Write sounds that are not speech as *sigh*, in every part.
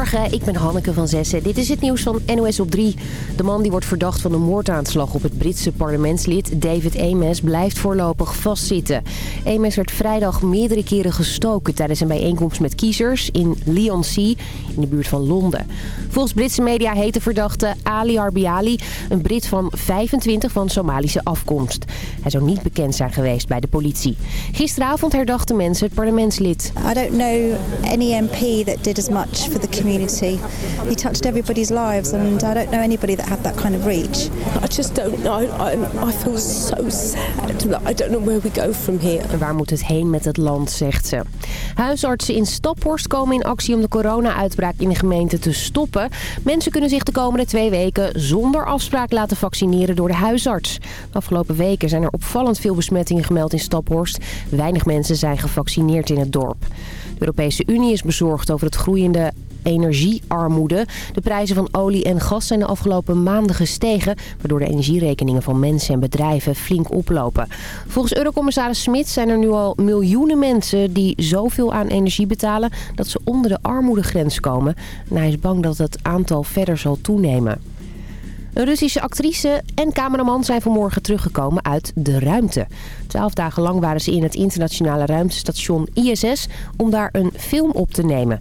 Goedemorgen, ik ben Hanneke van Zessen. Dit is het nieuws van NOS op 3. De man die wordt verdacht van de moordaanslag op het Britse parlementslid David Ames blijft voorlopig vastzitten. Ames werd vrijdag meerdere keren gestoken tijdens een bijeenkomst met kiezers in Leigh-on-Sea in de buurt van Londen. Volgens Britse media heet de verdachte Ali Arbiali, een Brit van 25 van Somalische afkomst. Hij zou niet bekend zijn geweest bij de politie. Gisteravond herdachten mensen het parlementslid. I don't know any MP that did as much for the. He touched everybody's lives and I don't know anybody that had that kind of reach. I just don't know. I, I feel so sad I don't know where we go from here. En waar moet het heen met het land, zegt ze. Huisartsen in Staphorst komen in actie om de corona-uitbraak in de gemeente te stoppen. Mensen kunnen zich de komende twee weken zonder afspraak laten vaccineren door de huisarts. De afgelopen weken zijn er opvallend veel besmettingen gemeld in Staphorst. Weinig mensen zijn gevaccineerd in het dorp. De Europese Unie is bezorgd over het groeiende energiearmoede. De prijzen van olie en gas zijn de afgelopen maanden gestegen... waardoor de energierekeningen van mensen en bedrijven flink oplopen. Volgens Eurocommissaris Smit zijn er nu al miljoenen mensen... die zoveel aan energie betalen dat ze onder de armoedegrens komen. En hij is bang dat het aantal verder zal toenemen. Een Russische actrice en cameraman zijn vanmorgen teruggekomen uit de ruimte. Twaalf dagen lang waren ze in het internationale ruimtestation ISS om daar een film op te nemen.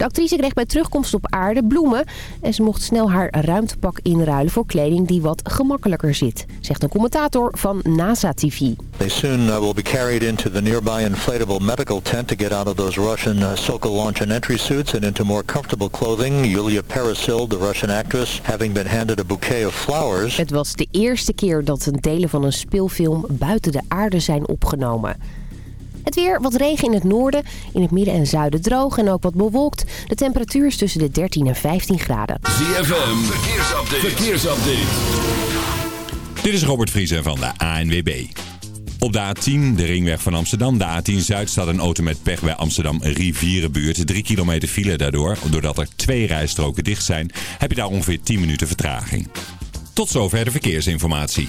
De actrice kreeg bij terugkomst op aarde bloemen en ze mocht snel haar ruimtepak inruilen voor kleding die wat gemakkelijker zit, zegt een commentator van NASA TV. They soon uh, will be carried into the nearby inflatable medical tent to get out of those Russian uh, Sokol launch and entry suits and into more comfortable clothing. Yulia Perisil, the Russian actress, having been handed a bouquet of flowers. Het was de eerste keer dat een delen van een speelfilm buiten de aarde zijn opgenomen. Het weer, wat regen in het noorden, in het midden en zuiden droog en ook wat bewolkt. De temperatuur is tussen de 13 en 15 graden. ZFM, verkeersupdate. verkeersupdate. Dit is Robert Vriezen van de ANWB. Op de A10, de ringweg van Amsterdam, de A10 Zuid, staat een auto met pech bij Amsterdam Rivierenbuurt. Drie kilometer file daardoor. Doordat er twee rijstroken dicht zijn, heb je daar ongeveer 10 minuten vertraging. Tot zover de verkeersinformatie.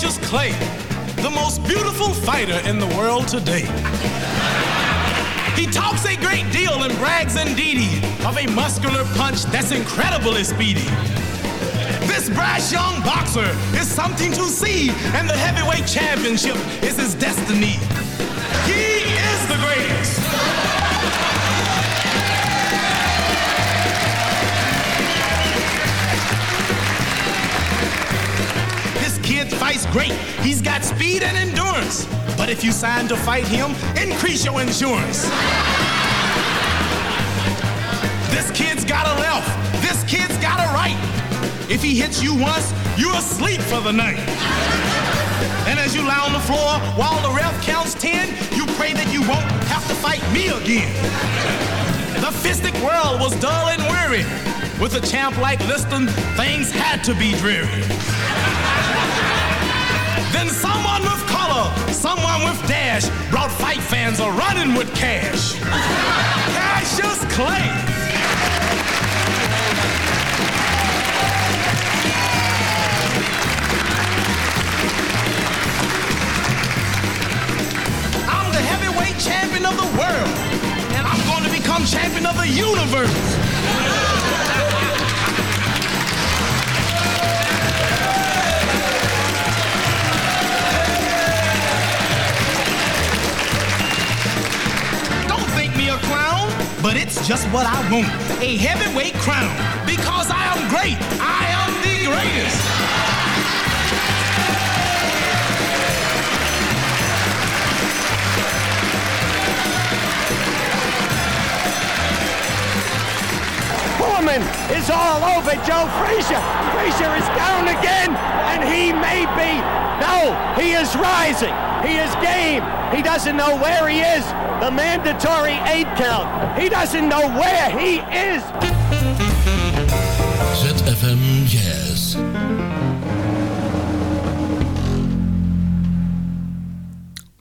Cassius Clay, the most beautiful fighter in the world today. He talks a great deal and brags indeedy of a muscular punch that's incredibly speedy. This brash young boxer is something to see, and the heavyweight championship is his destiny. Fights great. He's got speed and endurance. But if you sign to fight him, increase your insurance. This kid's got a left. This kid's got a right. If he hits you once, you're asleep for the night. And as you lie on the floor while the ref counts 10, you pray that you won't have to fight me again. The fistic world was dull and weary. With a champ like Liston, things had to be dreary. Someone with dash brought fight fans a running with cash. Cassius Clay. champion of the world. And I'm going to become champion of the universe. But it's just what I want. A heavyweight crown. Because I am great. I am the greatest. Is all over Joe Frazier. Frazier is down again, and he may be. No, he is rising. He is game. He doesn't know where he is. The mandatory eight count. He doesn't know where he is. ZFM Jazz.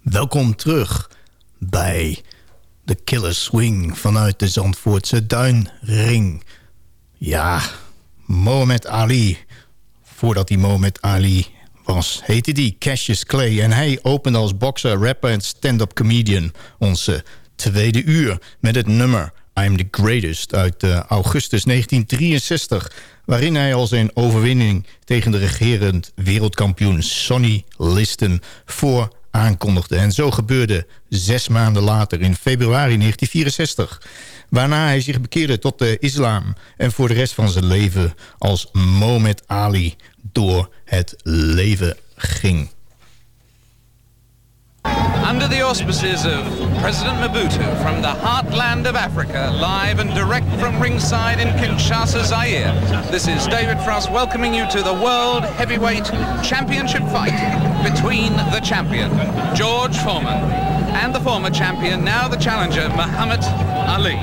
Welkom terug bij de Killer Swing vanuit de Zandvoortse Duinring. Ja, Mohamed Ali. Voordat hij Mohamed Ali was, heette hij Cassius Clay. En hij opende als bokser, rapper en stand-up comedian onze tweede uur... met het nummer I'm the Greatest uit eh, augustus 1963... waarin hij al zijn overwinning tegen de regerend wereldkampioen Sonny Liston voor aankondigde. En zo gebeurde zes maanden later in februari 1964. Waarna hij zich bekeerde tot de islam en voor de rest van zijn leven als Mohammed Ali door het leven ging. Under the auspices of President Mobutu from the heartland of Africa, live and direct from ringside in Kinshasa, Zaire. This is David Frost welcoming you to the World Heavyweight Championship fight between the champion, George Foreman, and the former champion, now the challenger, Muhammad Ali.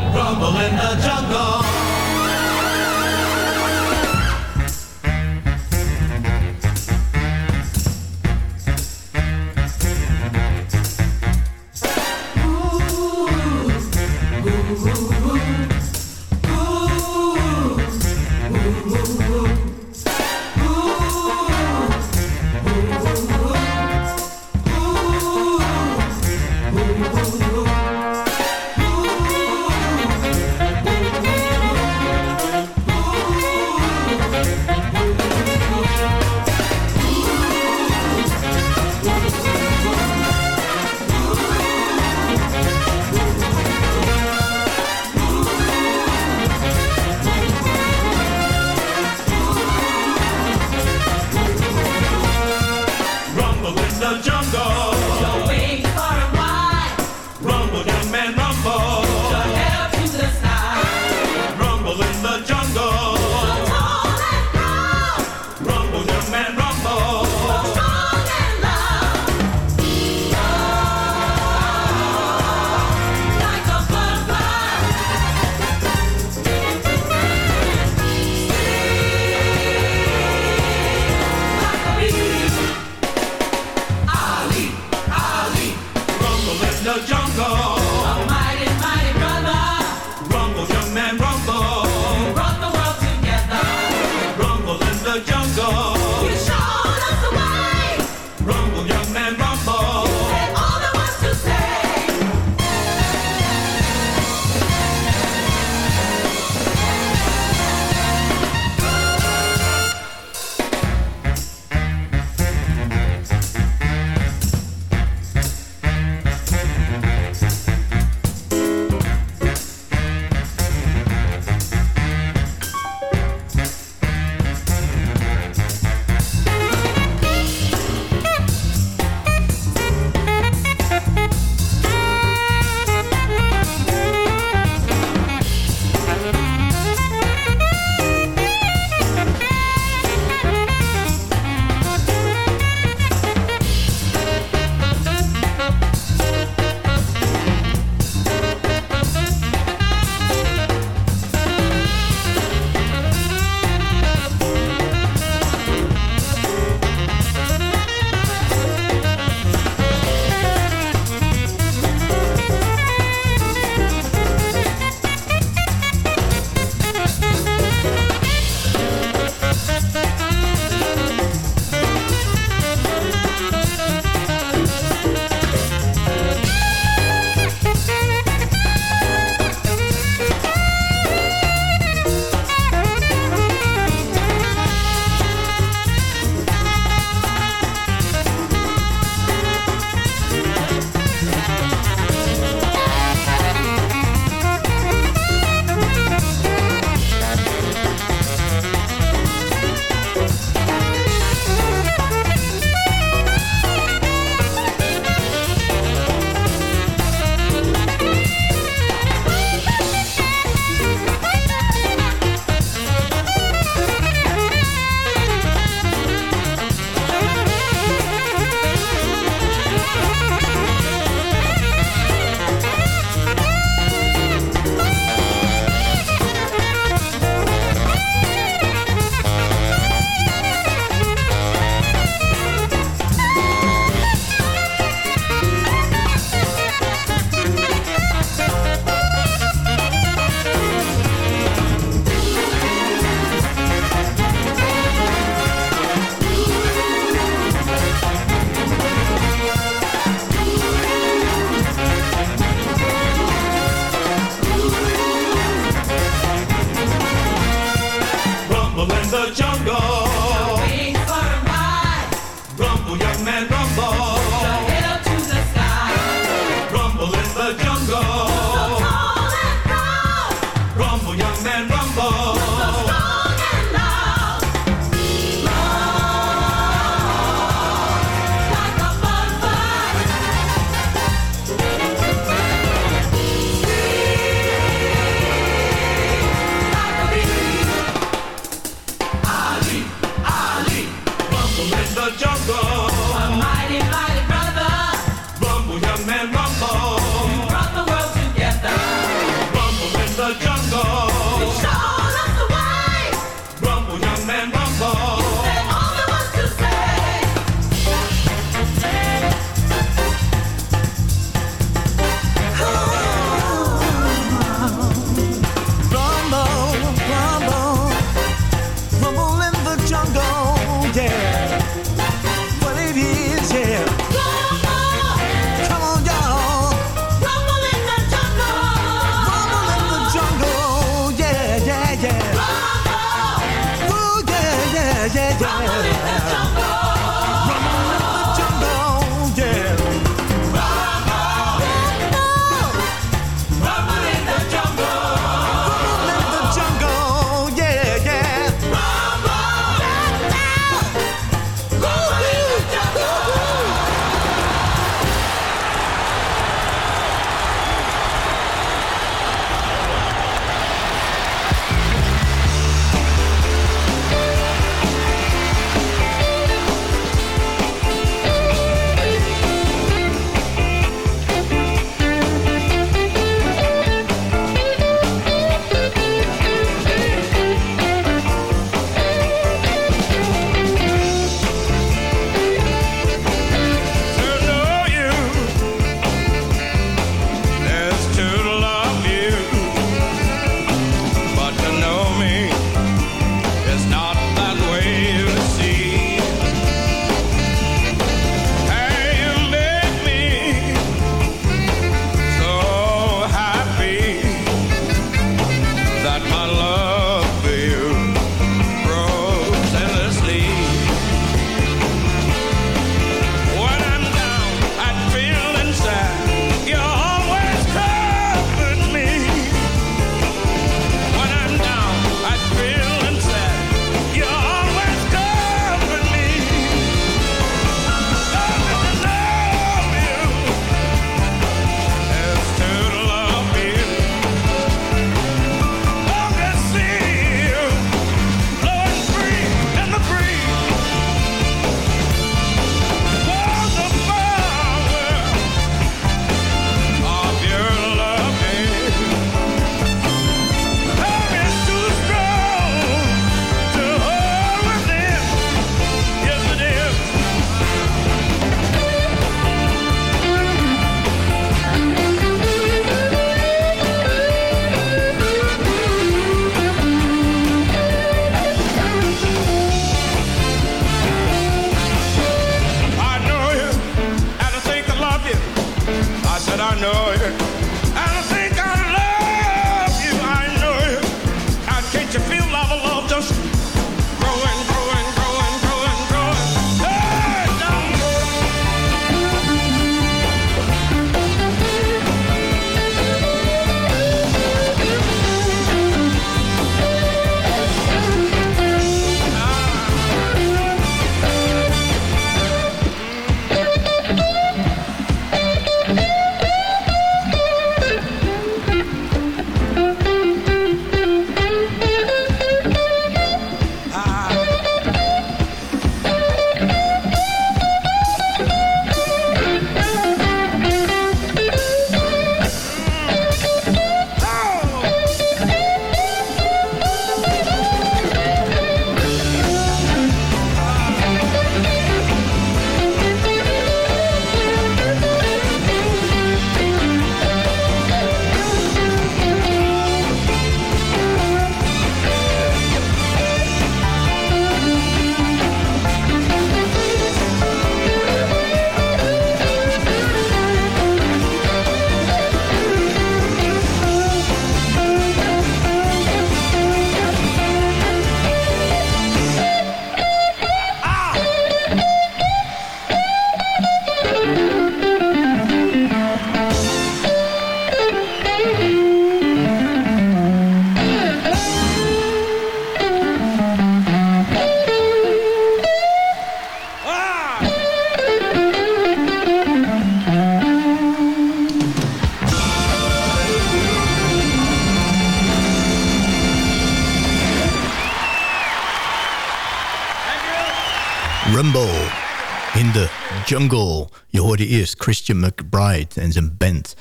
Eerst Christian McBride en zijn band.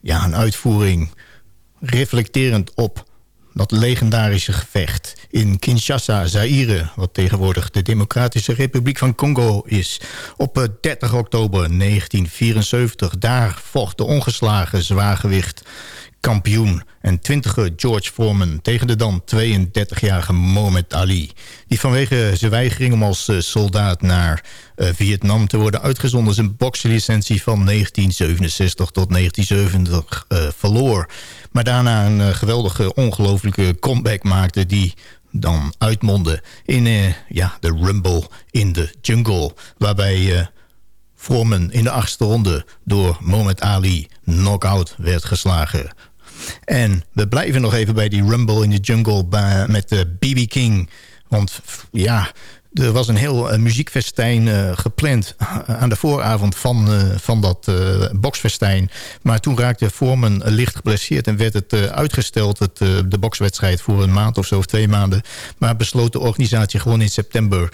Ja, een uitvoering reflecterend op dat legendarische gevecht in Kinshasa, Zaire... wat tegenwoordig de Democratische Republiek van Congo is. Op 30 oktober 1974, daar vocht de ongeslagen zwaargewicht kampioen en twintiger George Foreman... tegen de dan 32-jarige Mohamed Ali... die vanwege zijn weigering om als eh, soldaat naar eh, Vietnam te worden uitgezonden... zijn bokslicentie van 1967 tot 1970 uh, verloor. Maar daarna een geweldige, ongelooflijke comeback maakte... die dan uitmondde in ja, de Rumble in the Jungle... waarbij Foreman in de achtste ronde door Mohamed Ali knockout werd geslagen... En we blijven nog even bij die Rumble in the Jungle met de BB King. Want ja, er was een heel uh, muziekfestijn uh, gepland aan de vooravond van, uh, van dat boksfestijn. Maar toen raakte Foreman licht geblesseerd en werd het uitgesteld, het, de bokswedstrijd, voor een maand of zo, of twee maanden. Maar besloot de organisatie gewoon in september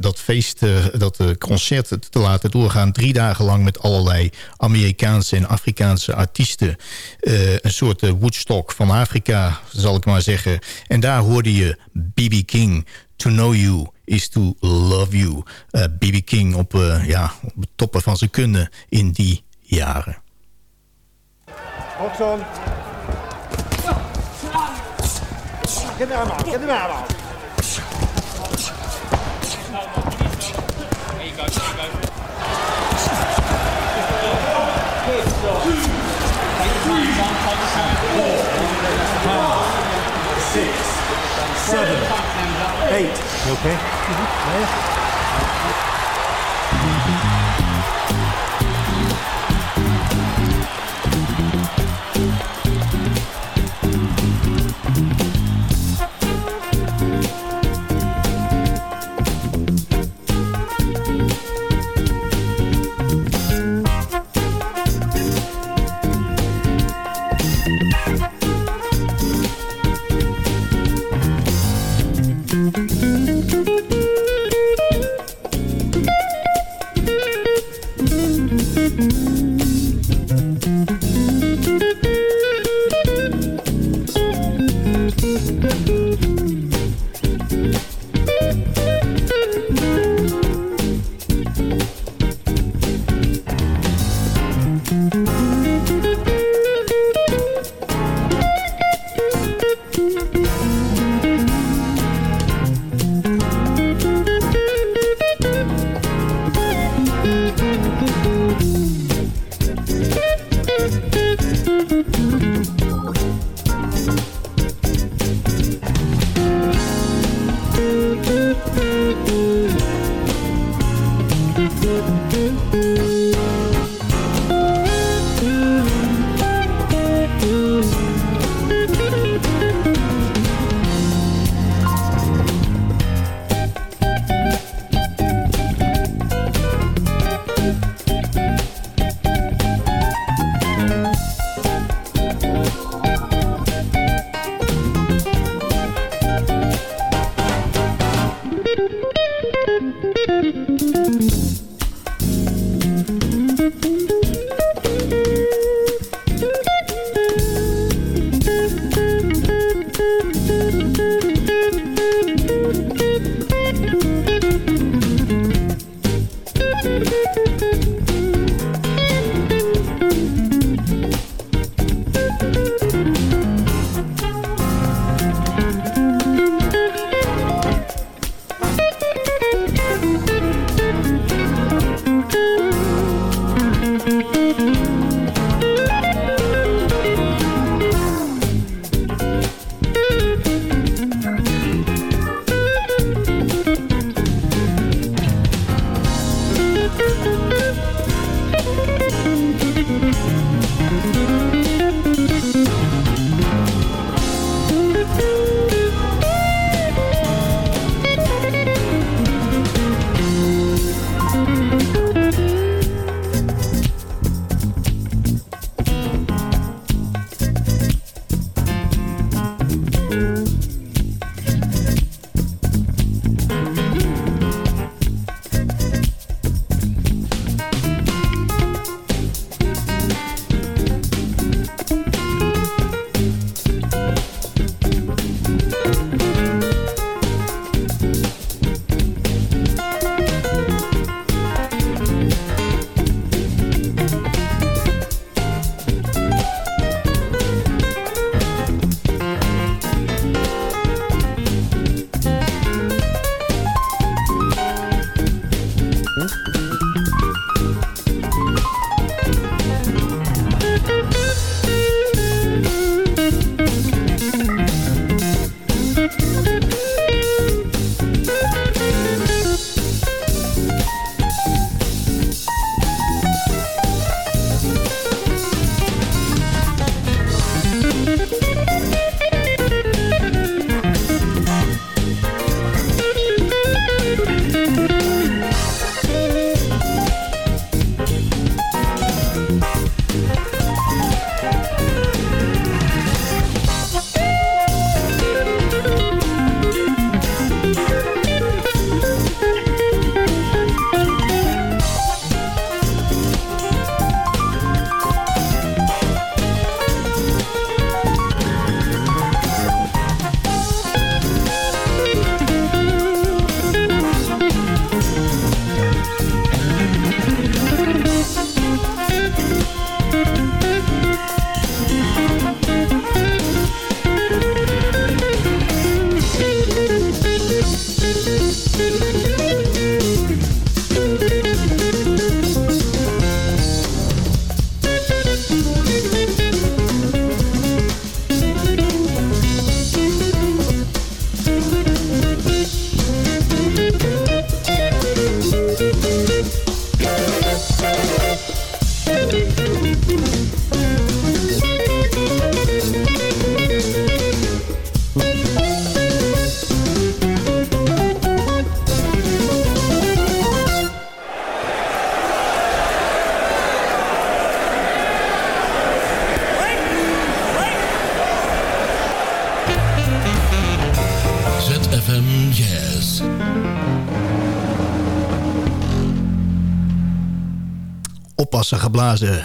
dat feest, dat concert te laten doorgaan. Drie dagen lang met allerlei Amerikaanse en Afrikaanse artiesten. een soort Woodstock van Afrika, zal ik maar zeggen. En daar hoorde je B.B. King... To Know You is To Love You. B.B. Uh, King op, uh, ja, op het toppen van zijn kunnen in die jaren. Box on. Get the arm out. Get the arm out. There you go. There you go. Two. Three. Four. Five. Six. Seven. Eight. You okay? Mm-hmm. Yeah.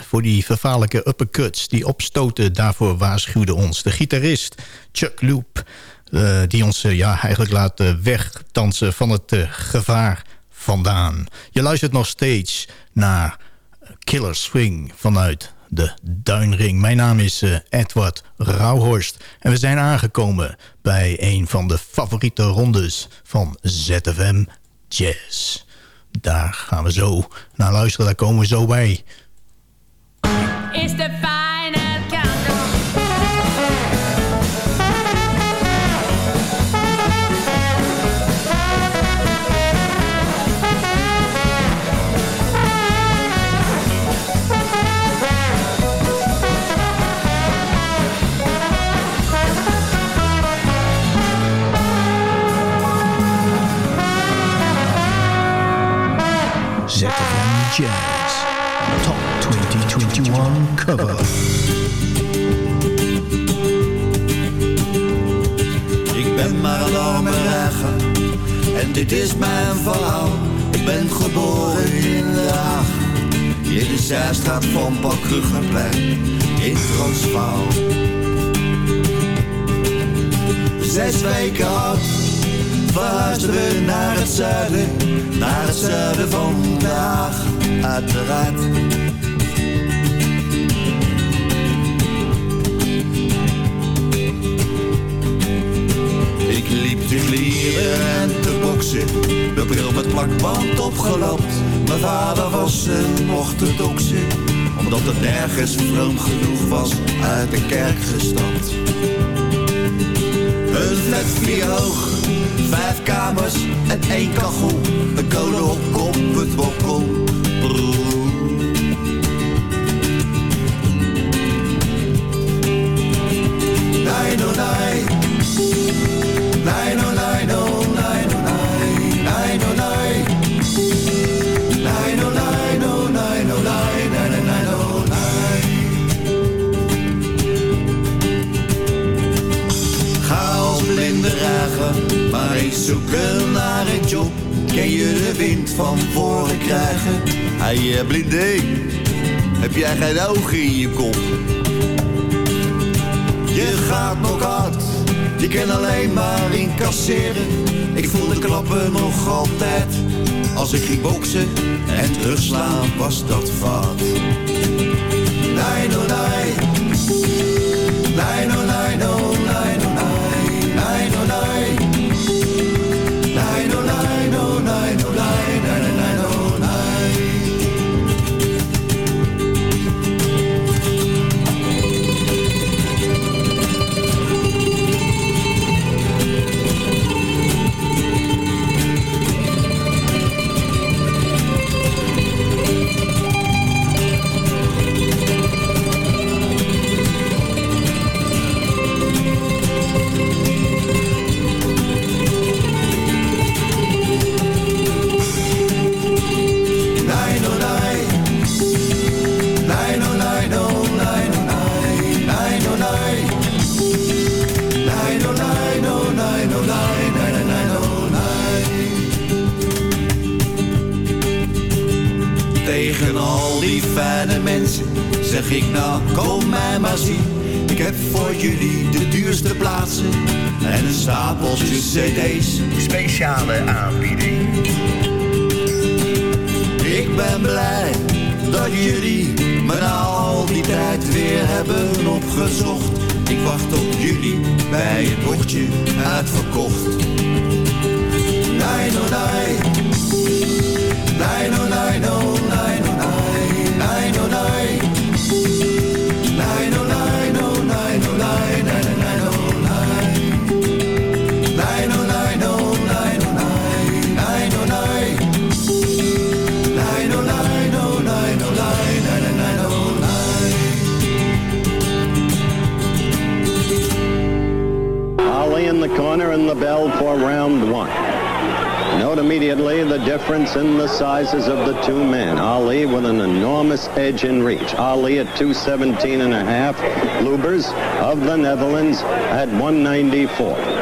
Voor die vervaarlijke uppercuts. Die opstoten, daarvoor waarschuwde ons de gitarist Chuck Loop. eh, die ons eh, ja, eigenlijk laat eh, wegdansen van het gevaar vandaan. Je luistert nog steeds naar Killer Swing vanuit de Duinring. Mijn naam is Edward Rauhorst en we zijn aangekomen bij een van de favoriete rondes van ZFM Jazz. Daar gaan we zo naar luisteren, daar komen we zo bij. It's the final countdown. Jazz Top 2021 Ik ben maar een arme en dit is mijn verhaal. Ik ben geboren in Den Haag, in de zijstraat van Paul Krugerplein in Transvaal. Zes weken oud, verhuisden we naar het zuiden, naar het zuiden van Den Haag, uiteraard. Te klieren en te boksen, de bril met plakband opgelapt. Mijn vader was een orthodoxe, omdat het nergens vroom genoeg was, uit de kerk gestapt. Een flat vier hoog, vijf kamers en één kachel, een kolenhok op het balkon. Nee, no, nee. Ken je de wind van voren krijgen? Hey, eh, blinde, heb jij geen ogen in je kop? Je gaat nog hard, je kan alleen maar incasseren. Ik voel de klappen nog altijd. Als ik ging boksen en terugslaan was dat fout. Nee, no, nee. Nee, At 217 and a half. Lubers of the Netherlands at 194.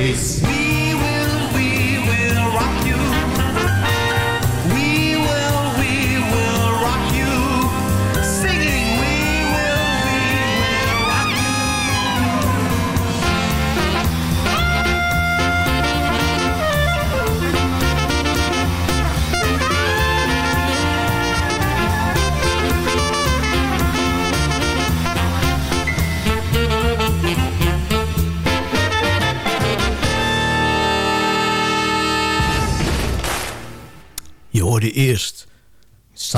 Into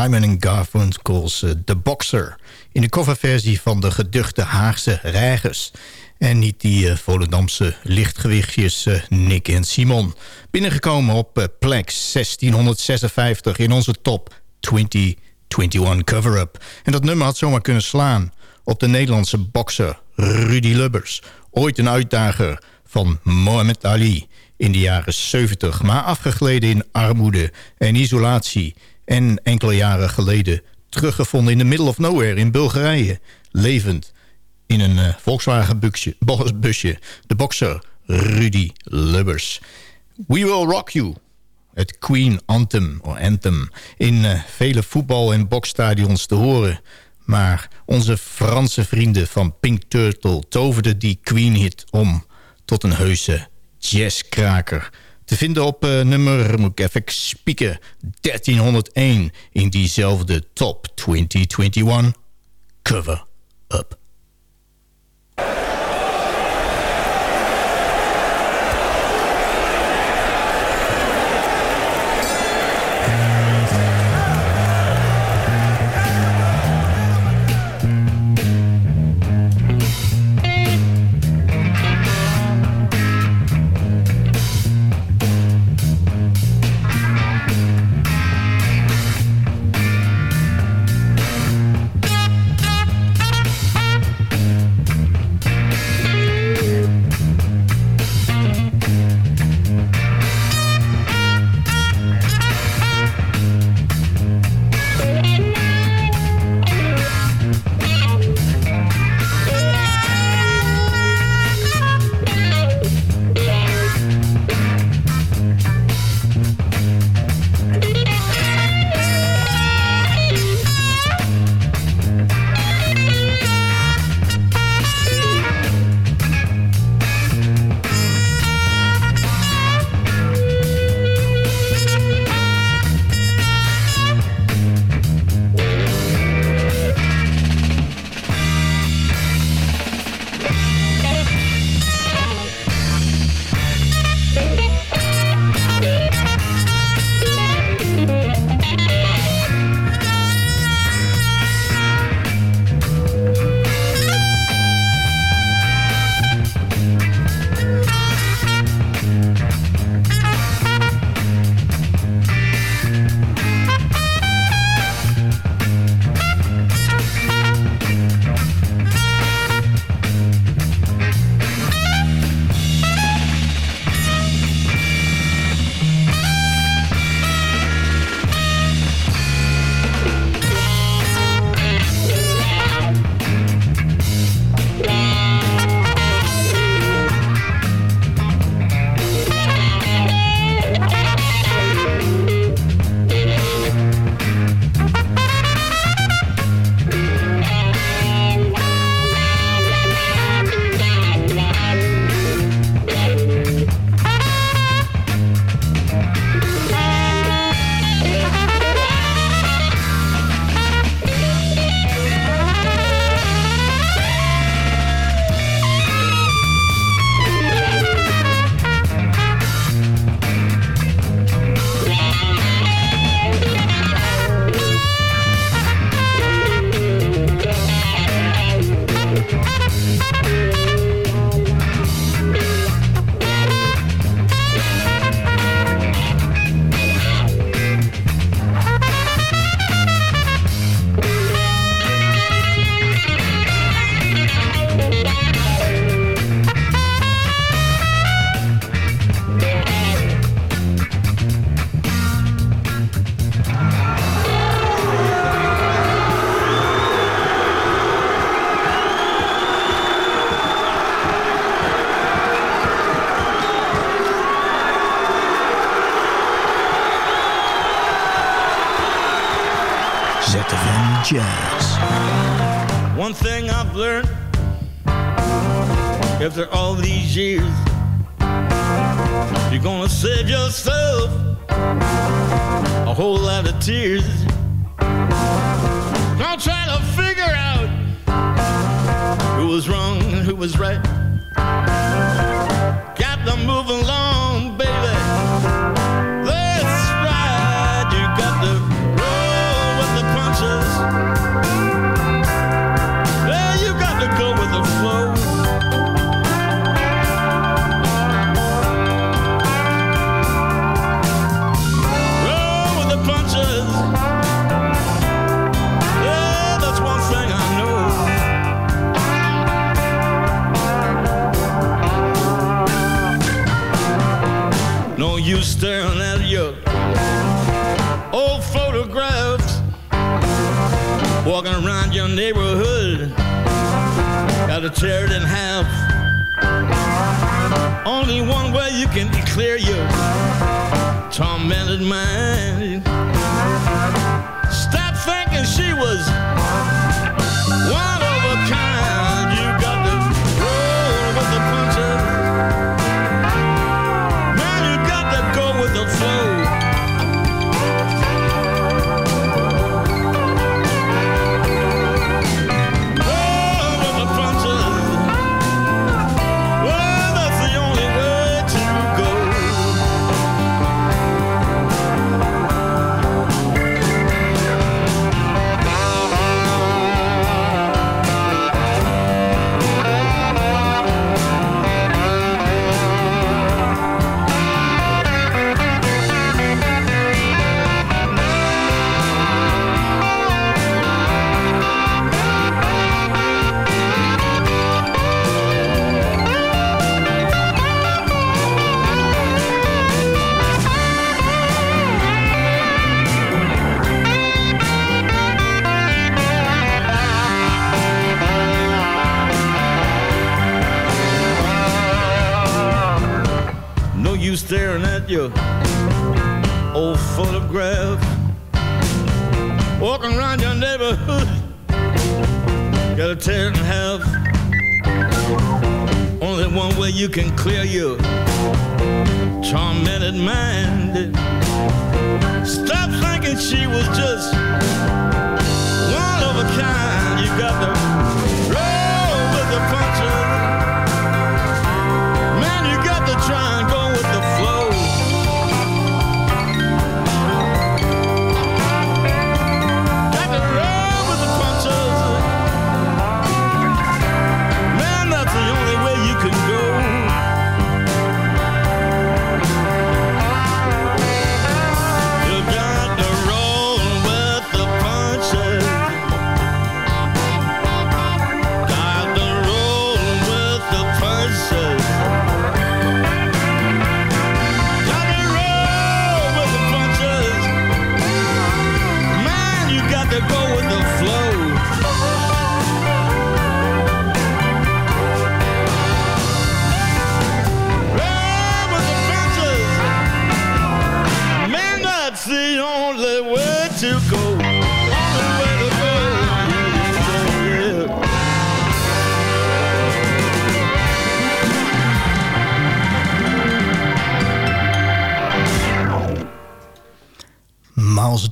Simon Garfunkel's uh, The Boxer... in de coverversie van de geduchte Haagse Reigers. En niet die uh, Volendamse lichtgewichtjes uh, Nick en Simon. Binnengekomen op plek 1656 in onze top 2021 cover-up. En dat nummer had zomaar kunnen slaan op de Nederlandse bokser Rudy Lubbers. Ooit een uitdager van Muhammad Ali in de jaren 70... maar afgegleden in armoede en isolatie... en enkele jaren geleden teruggevonden in the middle of nowhere in Bulgarije... levend in een uh, Volkswagen busje. De bokser Rudy Lubbers. We Will Rock You. Het Queen Anthem, of Anthem in uh, vele voetbal- en boksstadions te horen. Maar onze Franse vrienden van Pink Turtle toverden die Queen-hit om tot een heuse jazzkraker. Te vinden op uh, nummer, moet ik even spieken, 1301 in diezelfde top 2021 cover-up.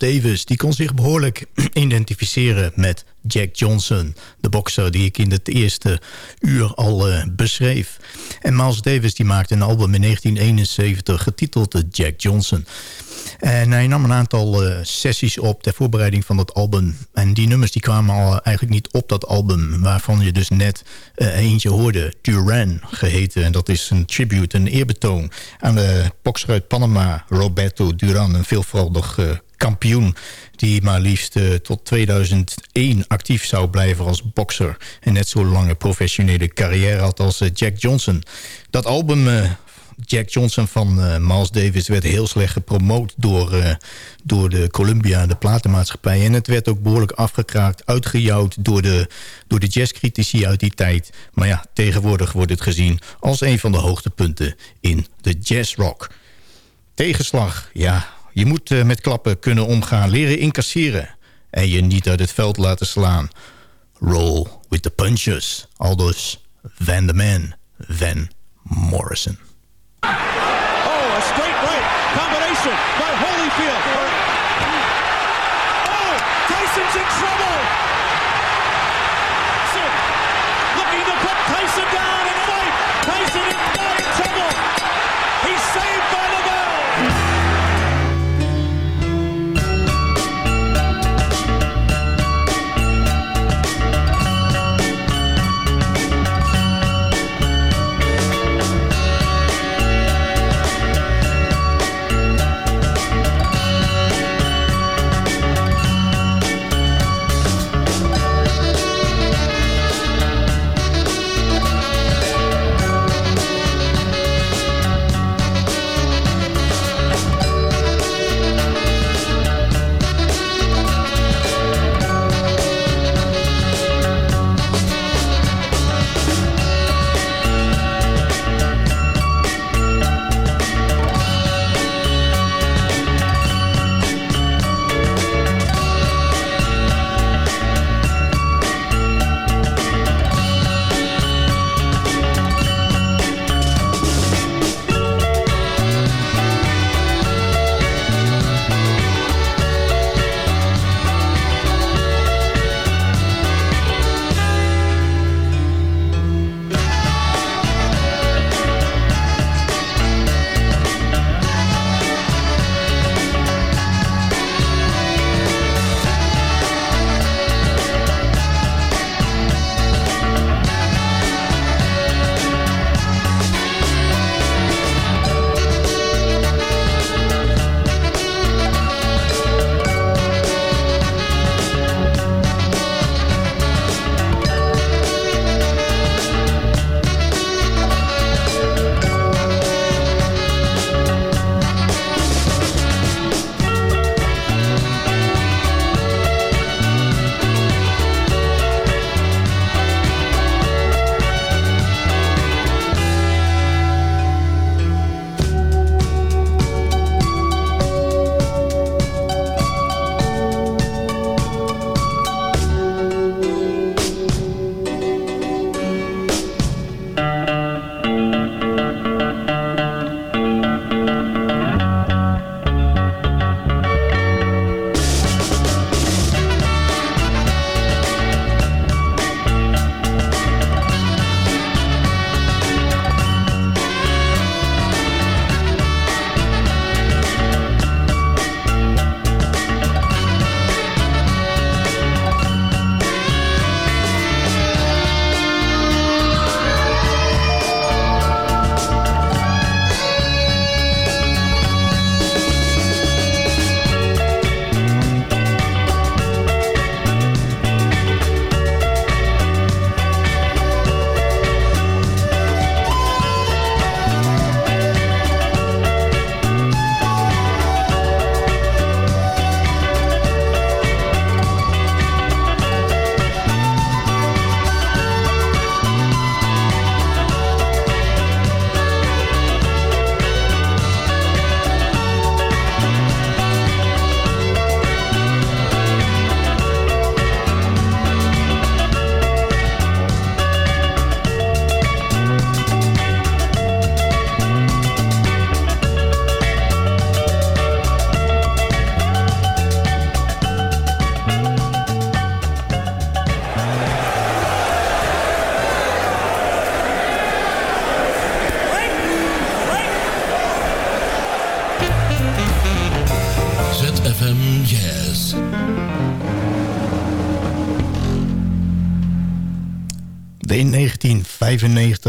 Davis die kon zich behoorlijk *clears throat* identificeren met Jack Johnson. De bokser die ik in het eerste uur al eh, beschreef. En Miles Davis die maakte een album in 1971 getiteld eh, Jack Johnson. En hij nam een aantal eh, sessies op ter voorbereiding van dat album. En die nummers die kwamen al eigenlijk niet op dat album... waarvan je dus net eentje hoorde, Duran geheten. En dat is een tribute, een eerbetoon aan de bokser uit Panama... Roberto Duran, een veelvuldig eh, kampioen... die maar liefst eh, tot 2001 actief zou blijven als bokser... en net zo'n lange professionele carrière had als eh, Jack Johnson. Dat album... eh, Jack Johnson van Miles Davis werd heel slecht gepromoot door, door de Columbia, de platenmaatschappij. En het werd ook behoorlijk afgekraakt, uitgejouwd door de, door de jazzcritici uit die tijd. Maar ja, tegenwoordig wordt het gezien als een van de hoogtepunten in de jazzrock. Tegenslag, ja, je moet eh, met klappen kunnen omgaan, leren incasseren. en je niet uit het veld laten slaan. Roll with the punches. Aldus Van the Man, Van Morrison. Oh, a straight right combination by Holyfield. Oh, Tyson's in trouble. Looking to put Tyson down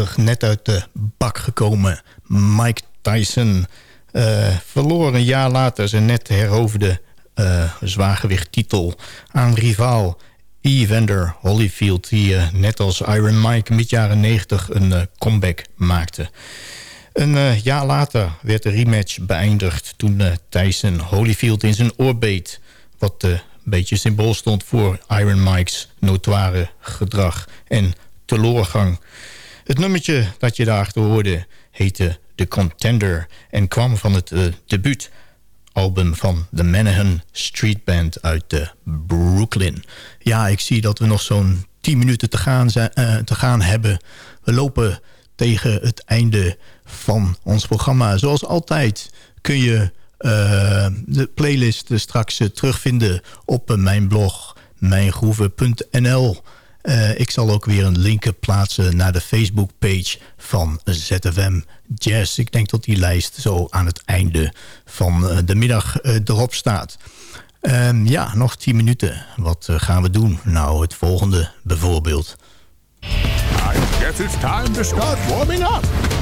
1995 net uit de bak gekomen Mike Tyson... eh, verloor een jaar later zijn net heroverde eh zwaargewichttitel aan rivaal Evander Holyfield... die eh, net als Iron Mike mid jaren 90 een comeback maakte. Een jaar later werd de rematch beëindigd toen Tyson Holyfield in zijn oor beet... wat een beetje symbool stond voor Iron Mike's notoire gedrag en teloorgang. Het nummertje dat je daarachter hoorde heette The Contender... en kwam van het eh, debuut album van de Manahan Street Band uit de Brooklyn. Ja, ik zie dat we nog zo'n 10 minuten te gaan, eh, te gaan hebben. We lopen tegen het einde van ons programma. Zoals altijd kun je de playlist straks terugvinden op mijn blog mijngroeven.nl. Eh, ik zal ook weer een link plaatsen naar de Facebookpage van ZFM Jazz. Ik denk dat die lijst zo aan het einde van eh, de middag eh, erop staat. Ehm, ja, nog 10 minuten. Wat gaan we doen? Nou, het volgende bijvoorbeeld. I guess it's time to start warming up.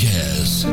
Jazz.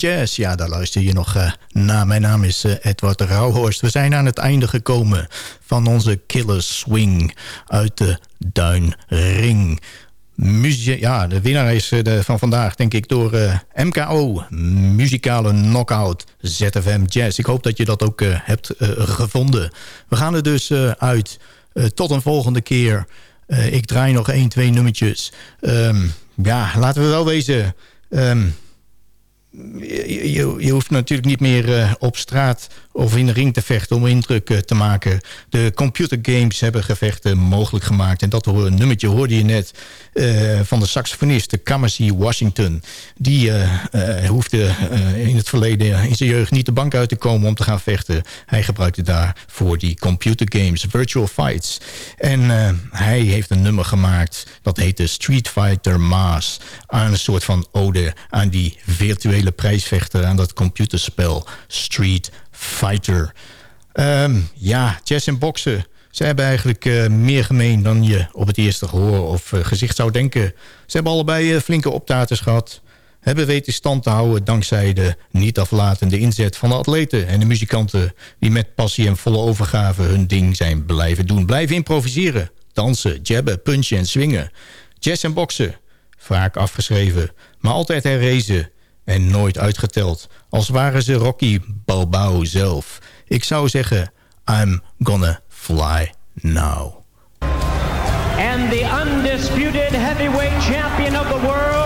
Jazz, ja, daar luister je nog uh, naar. Mijn naam is uh, Edward Rauhorst. We zijn aan het einde gekomen van onze Killer Swing uit de Duinring. Muzie ja, de winnaar is de, van vandaag, denk ik, door MKO. Muzikale Knockout ZFM Jazz. Ik hoop dat je dat ook hebt gevonden. We gaan er dus uit. tot een volgende keer. ik draai nog één, twee nummertjes. Um, ja, laten we wel wezen... Um, je, je, hoeft natuurlijk niet meer uh, op straat of in de ring te vechten om indruk uh, te maken. De computergames hebben gevechten mogelijk gemaakt. En dat nummertje hoorde je net uh, van de saxofonist Kamasi Washington. Die hoefde in het verleden in zijn jeugd niet de bank uit te komen om te gaan vechten. Hij gebruikte daarvoor die computergames, virtual fights. En hij heeft een nummer gemaakt dat heette Street Fighter Maas. Aan een soort van ode aan die virtuele prijsvechter aan dat computerspel Street Fighter. Um, ja, chess en boksen. Ze hebben eigenlijk uh, meer gemeen dan je op het eerste gehoor of uh, gezicht zou denken. Ze hebben allebei uh, flinke optaters gehad. Hebben weten stand te houden dankzij de niet aflatende inzet van de atleten en de muzikanten... die met passie en volle overgave hun ding zijn blijven doen. Blijven improviseren, dansen, jabben, punchen en swingen. Jazz en boksen, vaak afgeschreven, maar altijd herrezen en nooit uitgeteld. Als waren ze Rocky Balboa zelf. Ik zou zeggen, I'm gonna fly now. And the undisputed heavyweight champion of the world...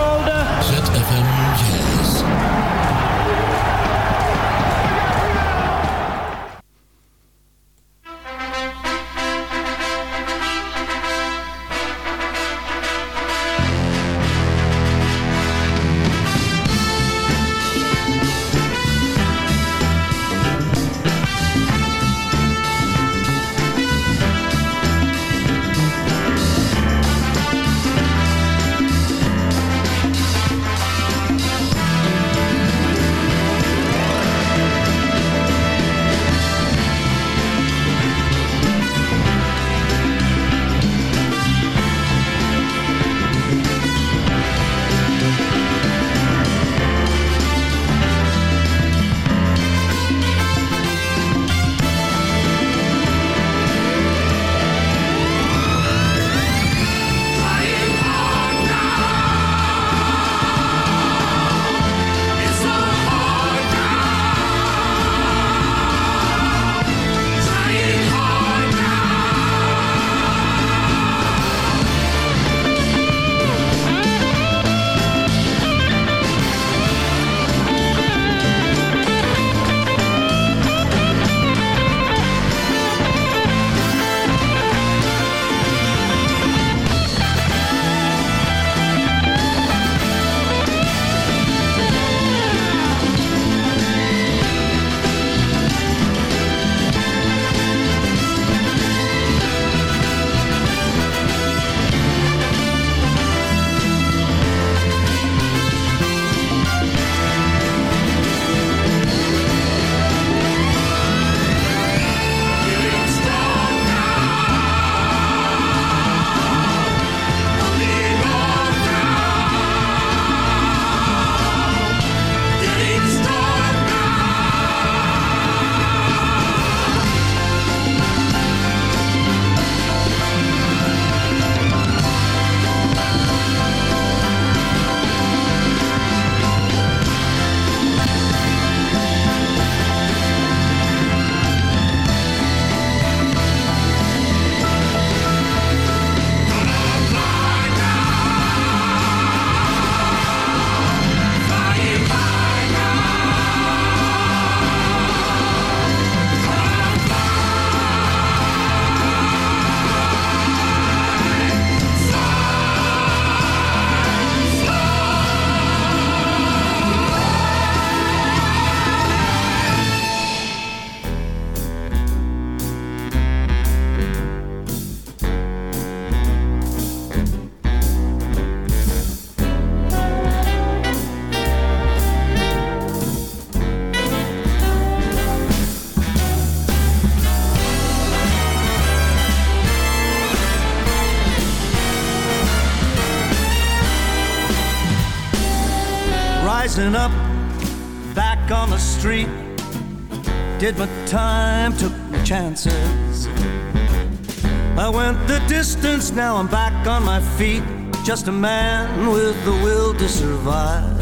feet. Just a man with the will to survive.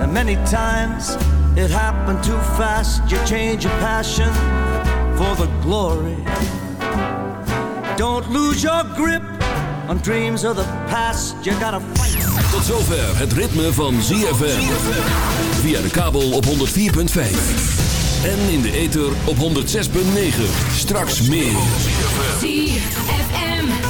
And many times it happened too fast. You change your passion for the glory. Don't lose your grip on dreams of the past. You gotta fight. Tot zover het ritme van ZFM. Via de kabel op 104.5. En in de ether op 106.9. Straks meer. ZFM.